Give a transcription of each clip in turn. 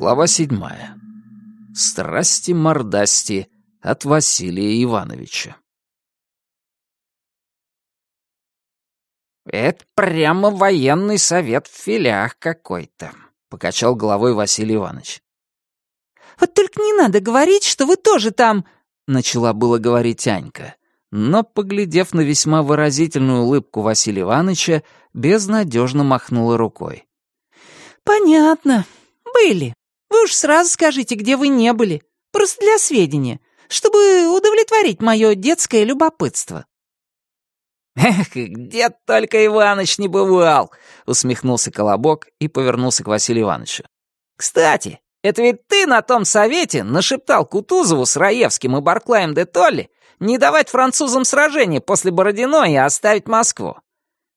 Глава седьмая. Страсти-мордасти от Василия Ивановича. «Это прямо военный совет в филях какой-то», — покачал головой Василий Иванович. «Вот только не надо говорить, что вы тоже там...» — начала было говорить Анька. Но, поглядев на весьма выразительную улыбку Василия Ивановича, безнадежно махнула рукой. «Понятно. Были. Вы уж сразу скажите, где вы не были. Просто для сведения, чтобы удовлетворить мое детское любопытство». «Эх, где только Иваныч не бывал!» — усмехнулся Колобок и повернулся к Василию Ивановичу. «Кстати, это ведь ты на том совете нашептал Кутузову с Раевским и Барклаем де Толли не давать французам сражение после Бородино и оставить Москву.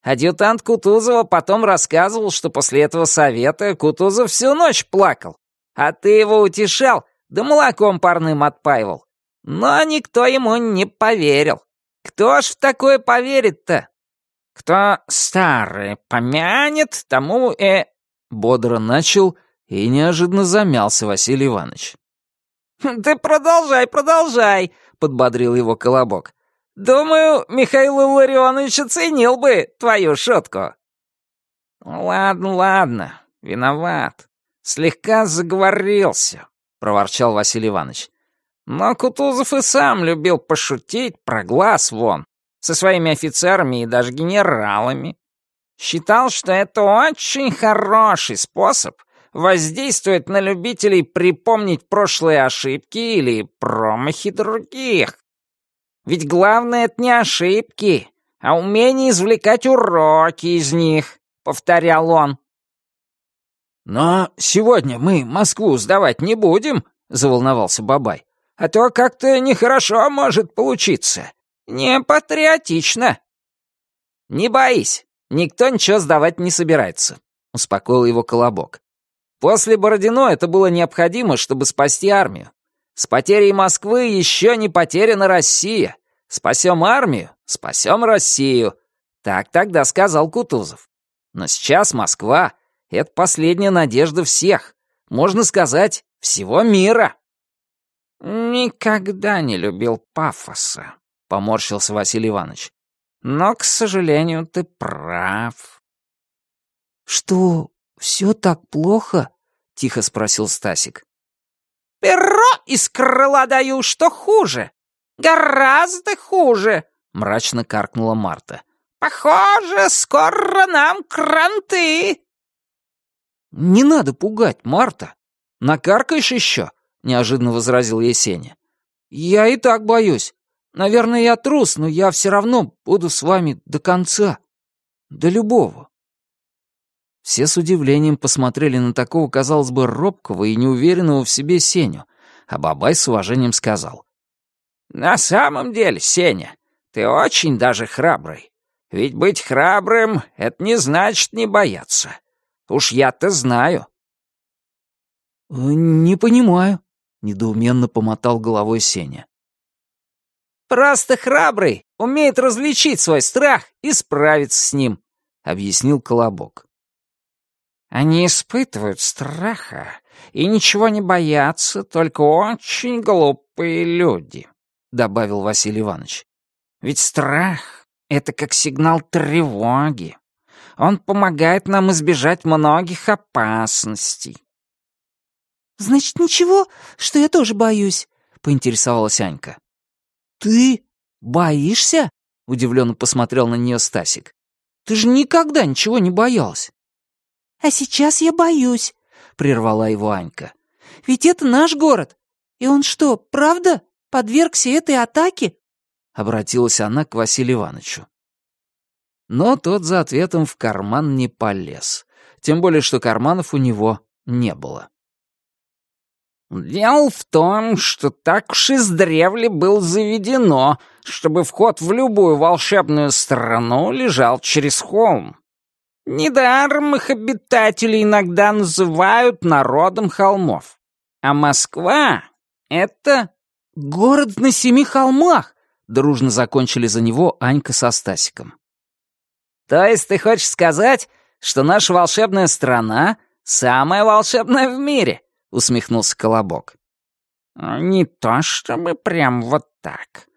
Адъютант Кутузова потом рассказывал, что после этого совета Кутузов всю ночь плакал, а ты его утешал, да молоком парным отпаивал. Но никто ему не поверил. Кто ж в такое поверит-то? Кто старый помянет, тому э...» Бодро начал и неожиданно замялся Василий Иванович. «Ты продолжай, продолжай», — подбодрил его Колобок. Думаю, Михаил Илларионович оценил бы твою шутку». «Ладно, ладно, виноват. Слегка заговорился», — проворчал Василий Иванович. «Но Кутузов и сам любил пошутить про глаз вон, со своими офицерами и даже генералами. Считал, что это очень хороший способ воздействовать на любителей припомнить прошлые ошибки или промахи других. Ведь главное — это не ошибки, а умение извлекать уроки из них», — повторял он. «Но сегодня мы Москву сдавать не будем», — заволновался Бабай. «А то как-то нехорошо может получиться. Не патриотично». «Не боись, никто ничего сдавать не собирается», — успокоил его Колобок. «После Бородино это было необходимо, чтобы спасти армию. С потерей Москвы еще не потеряна Россия. Спасем армию, спасем Россию. Так тогда сказал Кутузов. Но сейчас Москва — это последняя надежда всех. Можно сказать, всего мира. «Никогда не любил пафоса», — поморщился Василий Иванович. «Но, к сожалению, ты прав». «Что, все так плохо?» — тихо спросил Стасик. «Перо из крыла даю, что хуже. Гораздо хуже!» — мрачно каркнула Марта. «Похоже, скоро нам кранты!» «Не надо пугать, Марта. Накаркаешь еще?» — неожиданно возразил Есеня. «Я и так боюсь. Наверное, я трус, но я все равно буду с вами до конца. До любого». Все с удивлением посмотрели на такого, казалось бы, робкого и неуверенного в себе Сеню, а Бабай с уважением сказал. «На самом деле, Сеня, ты очень даже храбрый. Ведь быть храбрым — это не значит не бояться. Уж я-то знаю». «Э, «Не понимаю», — недоуменно помотал головой Сеня. «Просто храбрый умеет различить свой страх и справиться с ним», — объяснил Колобок. Они испытывают страха и ничего не боятся, только очень глупые люди», — добавил Василий Иванович. «Ведь страх — это как сигнал тревоги. Он помогает нам избежать многих опасностей». «Значит, ничего, что я тоже боюсь?» — поинтересовалась Анька. «Ты боишься?» — удивленно посмотрел на нее Стасик. «Ты же никогда ничего не боялась». «А сейчас я боюсь», — прервала его Анька. «Ведь это наш город. И он что, правда подвергся этой атаке?» Обратилась она к Василию Ивановичу. Но тот за ответом в карман не полез. Тем более, что карманов у него не было. «Дело в том, что так уж издревле было заведено, чтобы вход в любую волшебную страну лежал через холм. Недаром их обитатели иногда называют народом холмов. А Москва — это город на семи холмах, дружно закончили за него Анька со Стасиком. То есть ты хочешь сказать, что наша волшебная страна самая волшебная в мире? усмехнулся Колобок. «Не то чтобы прям вот так.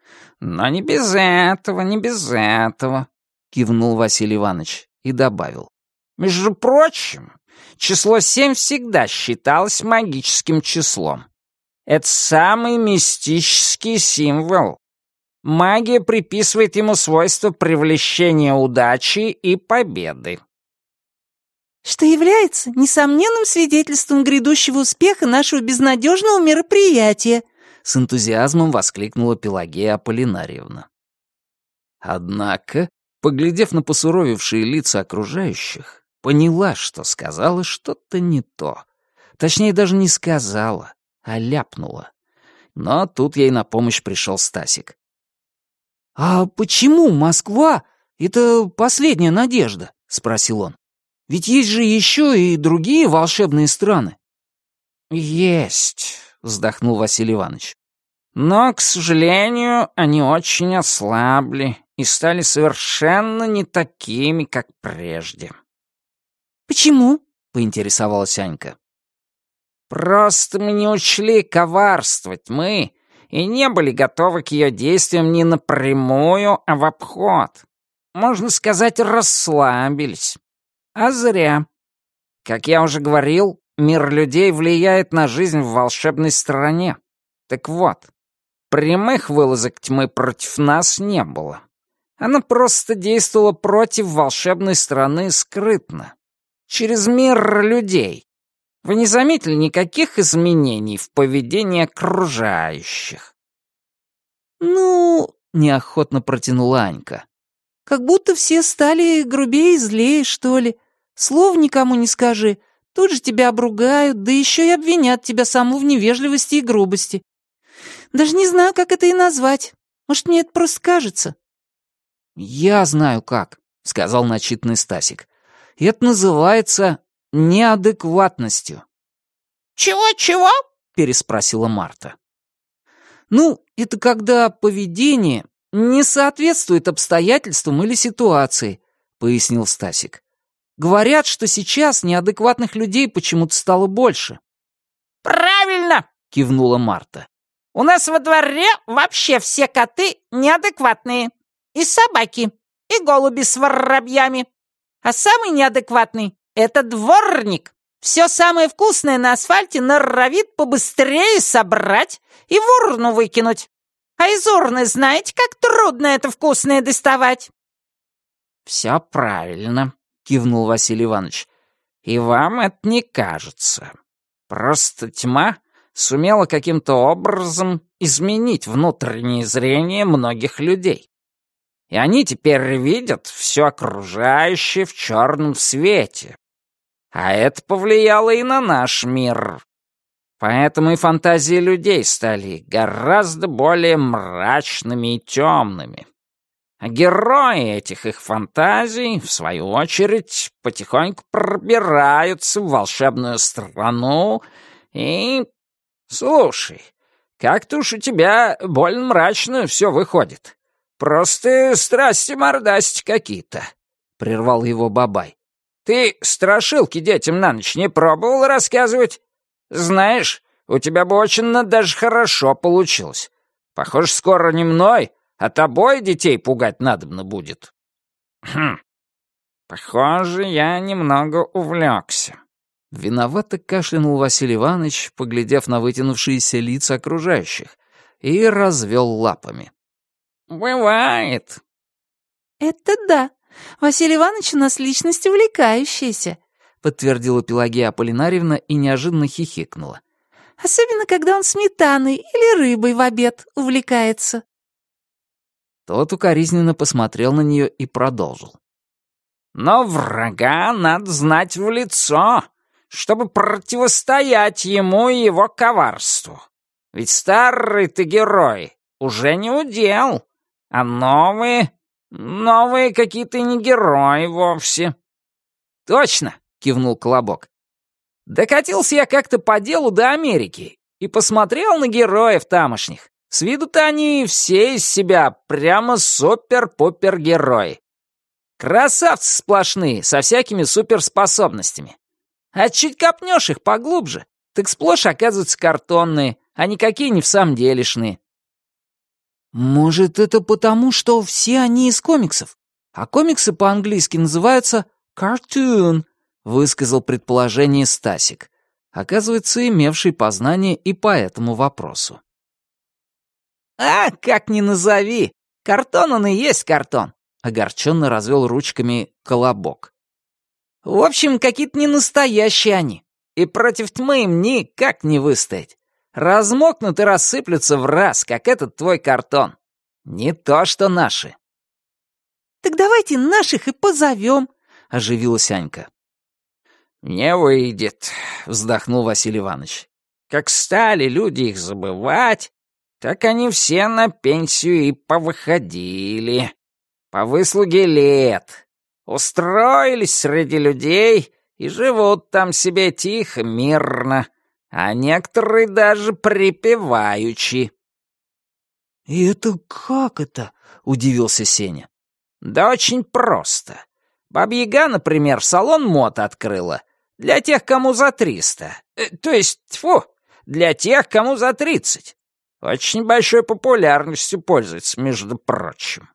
Но не без этого, не без этого», — кивнул Василий Иванович и добавил. «Между прочим, число семь всегда считалось магическим числом. Это самый мистический символ. Магия приписывает ему свойство привлечения удачи и победы. Что является несомненным свидетельством грядущего успеха нашего безнадежного мероприятия, с энтузиазмом воскликнула Пелагея Аполлинарьевна. Однако, поглядев на посуровевшие лица окружающих, поняла, что сказала что-то не то. Точнее, даже не сказала, а ляпнула. Но тут ей на помощь пришел Стасик. «А почему Москва — это последняя надежда?» — спросил он. «Ведь есть же еще и другие волшебные страны». «Есть», — вздохнул Василий Иванович. «Но, к сожалению, они очень ослабли и стали совершенно не такими, как прежде». «Почему?» — поинтересовалась Анька. «Просто мы не учли коварствовать, мы, и не были готовы к ее действиям не напрямую, а в обход. Можно сказать, расслабились. А зря. Как я уже говорил, мир людей влияет на жизнь в волшебной стране. Так вот, прямых вылазок тьмы против нас не было. Она просто действовала против волшебной страны скрытно. Через мир людей, вы не заметили никаких изменений в поведении окружающих?» «Ну...» — неохотно протянула Анька. «Как будто все стали грубее и злее, что ли. Слов никому не скажи, тут же тебя обругают, да еще и обвинят тебя саму в невежливости и грубости. Даже не знаю, как это и назвать. Может, мне это просто кажется?» «Я знаю как», — сказал начитанный Стасик. «Это называется неадекватностью. «Чего-чего?» — переспросила Марта. «Ну, это когда поведение не соответствует обстоятельствам или ситуации», — пояснил Стасик. «Говорят, что сейчас неадекватных людей почему-то стало больше». «Правильно!» — кивнула Марта. «У нас во дворе вообще все коты неадекватные. И собаки, и голуби с воробьями. А самый неадекватный это дворник. Все самое вкусное на асфальте норовит побыстрее собрать и в урну выкинуть. А из урны знаете, как трудно это вкусное доставать?» «Все правильно», — кивнул Василий Иванович. «И вам это не кажется. Просто тьма сумела каким-то образом изменить внутреннее зрение многих людей. И они теперь видят все окружающее в черном свете, а это повлияло и на наш мир. Поэтому и фантазии людей стали гораздо более мрачными и темными. А герои этих их фантазий, в свою очередь, потихоньку пробираются в волшебную страну и... Слушай, как-то уж у тебя больно мрачно все выходит. Просто страсти-мордасти какие-то, — прервал его Бабай. Ты страшилки детям на ночь не пробовал рассказывать? Знаешь, у тебя бы очень даже хорошо получилось. Похоже, скоро не мной, а тобой детей пугать надобно будет. Хм, похоже, я немного увлекся. Виновато кашлянул Василий Иванович, поглядев на вытянувшиеся лица окружающих, и развел лапами. «Бывает». «Это да», Василий Иванович у нас личность увлекающаяся», — подтвердила Пелагея Аполлинарьевна и неожиданно хихикнула. «Особенно, когда он сметаной или рыбой в обед увлекается». Тот укоризненно посмотрел на нее и продолжил. «Но врага надо знать в лицо, чтобы противостоять ему и его коварству. Ведь старый ты герой уже не удел, а новые «Новые какие-то не герои вовсе». «Точно!» — кивнул Колобок. «Докатился я как-то по делу до Америки и посмотрел на героев тамошних. С виду-то они все из себя прямо супер-пупер-герои. Красавцы сплошные, со всякими суперспособностями. А чуть копнешь их поглубже, так сплошь оказываются картонные, а никакие не в самом делешные. Может, это потому, что все они из комиксов, а комиксы по-английски называются «cartoon», высказал предположение Стасик, оказывается, имевший познание и по этому вопросу. «А, как ни назови, картон он и есть картон», — огорченно развел ручками колобок. «В общем, какие-то ненастоящие они, и против тьмы им никак не выстоять. Размокнут и рассыплются в раз, как этот твой картон. Не то что наши». «Так давайте наших и позовем», — оживилась Анька. «Не выйдет», — вздохнул Василий Иванович. «Как стали люди их забывать, так они все на пенсию и повыходили. По выслуге лет. Устроились среди людей и живут там себе тихо, мирно, а некоторые даже припеваючи». «И это как это?» — удивился Сеня. «Да очень просто. Баба-Яга, например, салон мод открыла. Для тех, кому за триста. Э, то есть, тьфу, для тех, кому за тридцать. Очень большой популярностью пользуется, между прочим.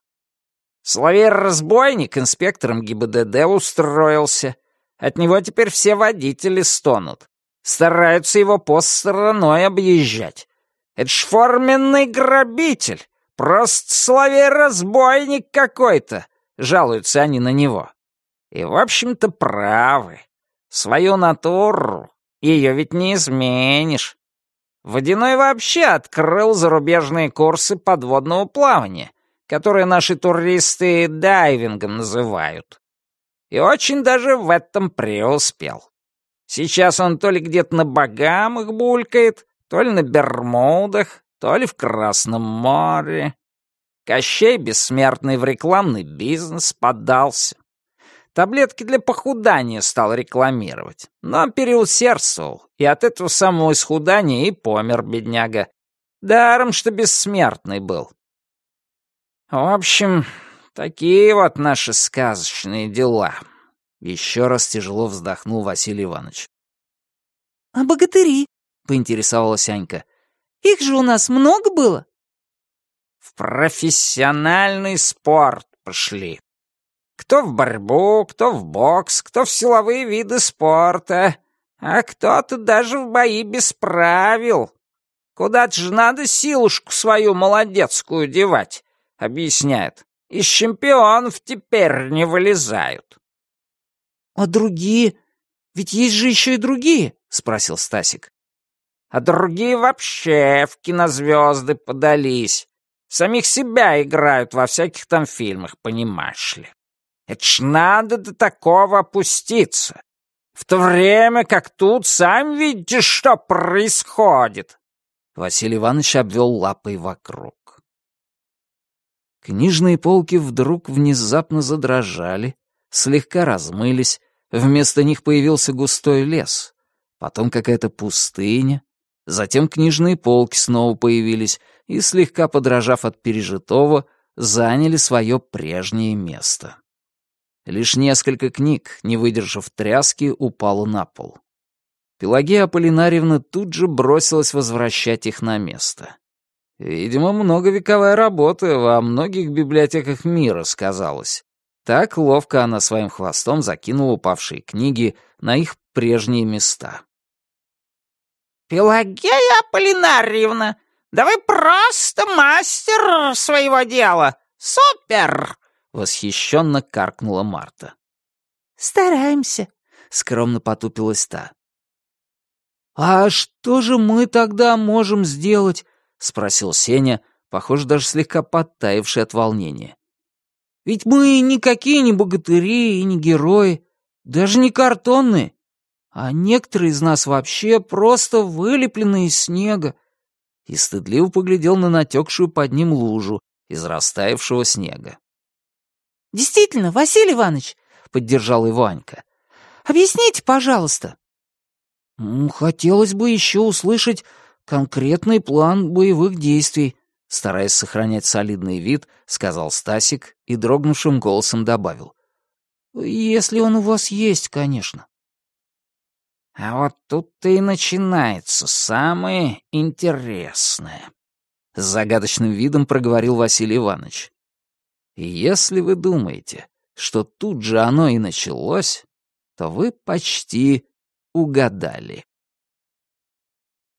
Соловей-разбойник инспектором ГИБДД устроился. От него теперь все водители стонут. Стараются его пост стороной объезжать. Это ж форменный грабитель. Просто соловей-разбойник какой-то. Жалуются они на него. И, в общем-то, правы. Свою натуру, ее ведь не изменишь. Водяной вообще открыл зарубежные курсы подводного плавания, которые наши туристы дайвингом называют. И очень даже в этом преуспел. Сейчас он то ли где-то на Багамах булькает, то ли на Бермудах, то ли в Красном море. Кощей Бессмертный в рекламный бизнес подался. Таблетки для похудания стал рекламировать, но переусердствовал, и от этого самого исхудания и помер бедняга. Даром, что бессмертный был. В общем, такие вот наши сказочные дела. Еще раз тяжело вздохнул Василий Иванович. «А богатыри?» — поинтересовалась Анька. «Их же у нас много было?» «В профессиональный спорт пошли», кто в борьбу, кто в бокс, кто в силовые виды спорта, а кто-то даже в бои без правил. Куда-то же надо силушку свою молодецкую девать, объясняет. Из чемпионов теперь не вылезают. А другие? Ведь есть же еще и другие, спросил Стасик. А другие вообще в кинозвезды подались. Самих себя играют во всяких там фильмах, понимаешь ли. Это ж надо до такого опуститься. В то время как тут, сами видите, что происходит. Василий Иванович обвел лапой вокруг. Книжные полки вдруг внезапно задрожали, слегка размылись, вместо них появился густой лес, потом какая-то пустыня, затем книжные полки снова появились и, слегка подражав от пережитого, заняли свое прежнее место. Лишь несколько книг, не выдержав тряски, упало на пол. Пелагея Аполлинарьевна тут же бросилась возвращать их на место. Видимо, многовековая работа во многих библиотеках мира сказалась. Так ловко она своим хвостом закинула упавшие книги на их прежние места. «Пелагея Аполлинарьевна, да вы просто мастер своего дела! Супер!» — восхищенно каркнула Марта. «Стараемся», — скромно потупилась та. «А что же мы тогда можем сделать?» — спросил Сеня, похоже, даже слегка подтаивший от волнения. «Ведь мы никакие не богатыри и не герои, даже не картонные, а некоторые из нас вообще просто вылеплены из снега». И стыдливо поглядел на натекшую под ним лужу из растаявшего снега. «Действительно, Василий Иванович», — поддержал его Анька. «Объясните, пожалуйста». «Хотелось бы еще услышать конкретный план боевых действий», стараясь сохранять солидный вид, сказал Стасик и дрогнувшим голосом добавил. «Если он у вас есть, конечно». А вот тут-то и начинается самое интересное. С загадочным видом проговорил Василий Иванович. Если вы думаете, что тут же оно и началось, то вы почти угадали.